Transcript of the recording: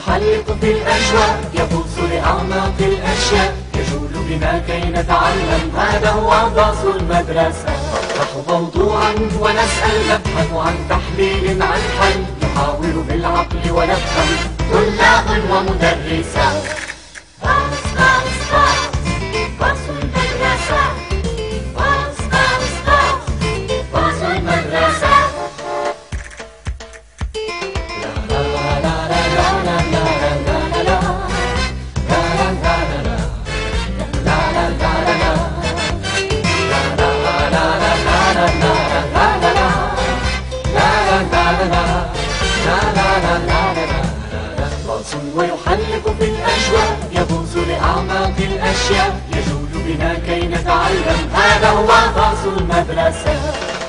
يحلق في الأجواء يغوص لأعماق الأشياء. يجول بما كي نتعلم هذا هو باص المدرسة. نطرح موضوعا ونسأل نبحث عن تحليل عن حل نحاول بالعقل ونفهم طلاب ومدرسات ويحلق في الأجواء يغوص لأعماق الأشياء يجول بنا كي نتعلم. هذا هو باص المدرسة.